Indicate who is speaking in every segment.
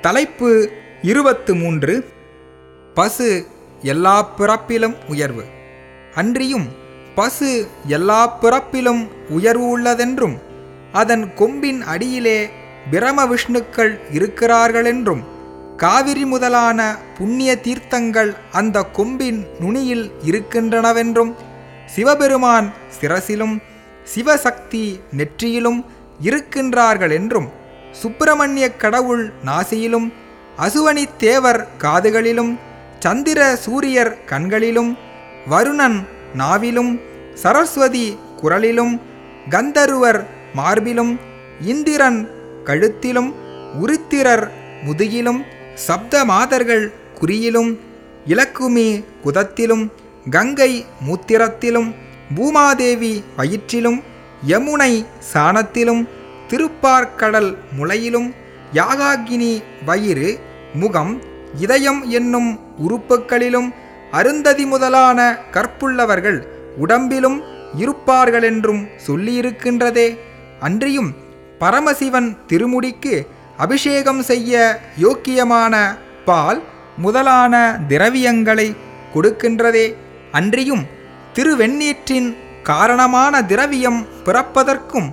Speaker 1: தலைப்பு இருபத்து மூன்று பசு எல்லா பிறப்பிலும் உயர்வு. அன்றியும் பசு எல்லா பிறப்பிலும் உயர்வு உள்ளதென்றும் அதன் கொம்பின் அடியிலே பிரம விஷ்ணுக்கள் இருக்கிறார்களென்றும் காவிரி முதலான புண்ணிய தீர்த்தங்கள் அந்த கொம்பின் நுனியில் இருக்கின்றனவென்றும் சிவபெருமான் சிரசிலும் சிவசக்தி நெற்றியிலும் இருக்கின்றார்கள் என்றும் சுப்பிரமணிய கடவுள் நாசியிலும் அசுவனி தேவர் காதுகளிலும் சந்திர சூரியர் கண்களிலும் வருணன் நாவிலும் சரஸ்வதி குரலிலும் கந்தருவர் மார்பிலும் இந்திரன் கழுத்திலும் உருத்திரர் முதுகிலும் சப்த மாதர்கள் குறியிலும் இலக்குமி குதத்திலும் கங்கை மூத்திரத்திலும் பூமாதேவி வயிற்றிலும் யமுனை சாணத்திலும் திருப்பார்க்கடல் முளையிலும் யாகாகினி வயிறு முகம் இதயம் என்னும் உறுப்புக்களிலும் அருந்ததி முதலான கற்புள்ளவர்கள் உடம்பிலும் இருப்பார்களென்றும் சொல்லியிருக்கின்றதே. அன்றியும் பரமசிவன் திருமுடிக்கு அபிஷேகம் செய்ய யோக்கியமான பால் முதலான திரவியங்களை கொடுக்கின்றதே. அன்றியும் திருவெண்ணீற்றின் காரணமான திரவியம் பிறப்பதற்கும்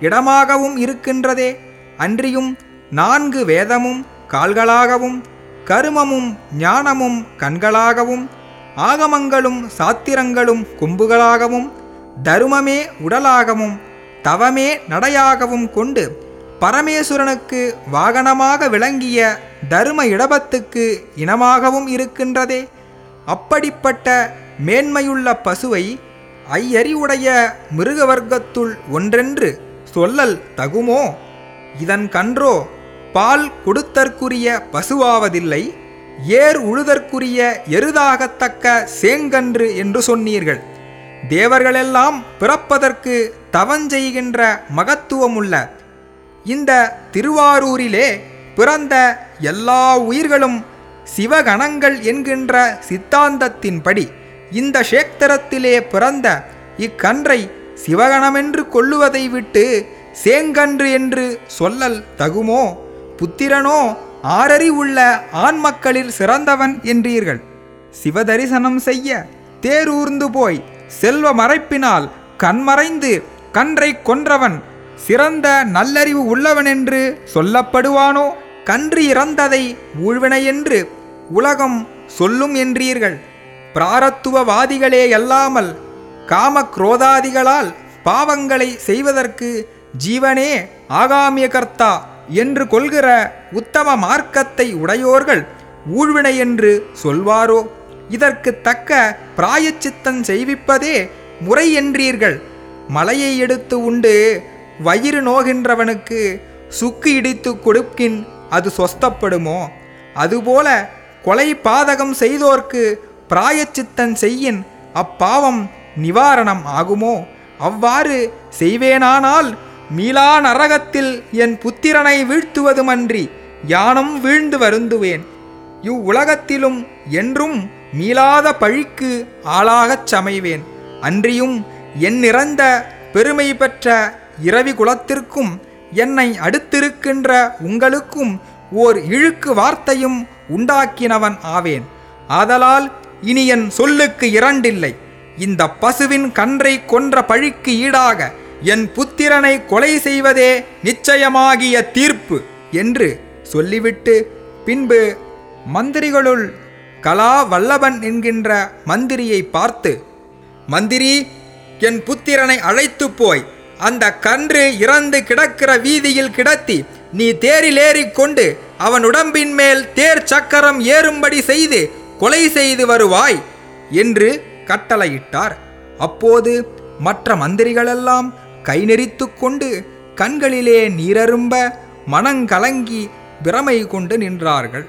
Speaker 1: இடமாகவும் இருக்கின்றதே. அன்றியும் நான்கு வேதமும் கால்களாகவும் கருமமும் ஞானமும் கண்களாகவும் ஆகமங்களும் சாத்திரங்களும் கொம்புகளாகவும் தருமமே உடலாகவும் தவமே நடையாகவும் கொண்டு பரமேஸ்வரனுக்கு வாகனமாக விளங்கிய தரும இடபத்துக்கு இனமாகவும் இருக்கின்றதே. அப்படிப்பட்ட மேன்மையுள்ள பசுவை ஐயறிவுடைய மிருகவர்க்கத்துள் ஒன்றென்று சொல்லல் தகுமோ? இதன் கன்றோ பால் கொடுத்தற்குரிய பசுவாவதில்லை ஏர் உழுதற்குரிய எருதாகத்தக்க சேங்கன்று என்று சொன்னீர்கள். தேவர்களெல்லாம் பிறப்பதற்கு தவஞ்செய்கின்ற மகத்துவமுள்ள இந்த திருவாரூரிலே பிறந்த எல்லா உயிர்களும் சிவகணங்கள் என்கின்ற சித்தாந்தத்தின்படி இந்த க்ஷேத்திரத்திலே பிறந்த இக்கன்றை சிவகணமென்று கொள்ளுவதை விட்டு சேங்கன்று என்று சொல்லல் தகுமோ? புத்திரனோ ஆறறிவுள்ள ஆண் மக்களில் சிறந்தவன் என்றீர்கள். சிவதரிசனம் செய்ய தேரூர்ந்து போய் செல்வ மறைப்பினால் கண்மறைந்து கன்றை கொன்றவன் சிறந்த நல்லறிவு உள்ளவனென்று சொல்லப்படுவானோ? கன்று இறந்ததை ஊழ்வினையென்று உலகம் சொல்லும் என்றீர்கள். பிராரத்துவவாதிகளே அல்லாமல் காம குரோதாதிகளால் பாவங்களை செய்வதற்கு ஜீவனே ஆகாமிய கர்த்தா என்று கொள்கிற உத்தம மார்க்கத்தை உடையோர்கள் ஊழ்வினை என்று சொல்வாரோ? இதற்கு தக்க பிராயச்சித்தன் செய்விப்பதே முறை என்றீர்கள். மலையை எடுத்து உண்டு வயிறு நோகின்றவனுக்கு சுக்கு இடித்து கொடுக்கின் அது சொஸ்தப்படுமோ? அதுபோல கொலை பாதகம் செய்தோர்க்கு பிராயச்சித்தன் செய்யின் அப்பாவம் நிவாரணம் ஆகுமோ? அவ்வாறு செய்வேனானால் மீளா நரகத்தில் என் புத்திரனை வீழ்த்துவதுமன்றி யானும் வீழ்ந்து வருந்துவேன். இவ்வுலகத்திலும் என்றும் மீளாத பழிக்கு ஆளாகச் சமைவேன். அன்றியும் என் நிறந்த பெருமை பெற்ற இரவி குலத்திற்கும் என்னை அடுத்திருக்கின்ற உங்களுக்கும் ஓர் இழுக்கு வார்த்தையும் உண்டாக்கினவன் ஆவேன். ஆதலால் இனி என் சொல்லுக்கு இரண்டில்லை. இந்த பசுவின் கன்றை கொன்ற பழிக்கு ஈடாக என் புத்திரனை கொலை செய்வதே நிச்சயமாகிய தீர்ப்பு என்று சொல்லிவிட்டு பின்பு மந்திரிகளுள் கலா வல்லபன் என்கின்ற மந்திரியை பார்த்து மந்திரி என் புத்திரனை அழைத்து போய் அந்த கன்று இறந்து கிடக்கிற வீதியில் கிடத்தி நீ தேரிலேறிக்கொண்டு அவன் உடம்பின் மேல் தேர் சக்கரம் ஏறும்படி செய்து கொலை செய்து வருவாய் என்று கட்டளையிட்டார். அப்போது மற்ற மந்திரிகளெல்லாம் கை நெறித்து கொண்டு கண்களிலே நீரரும்ப மனங்கலங்கி பிரமை கொண்டு நின்றார்கள்.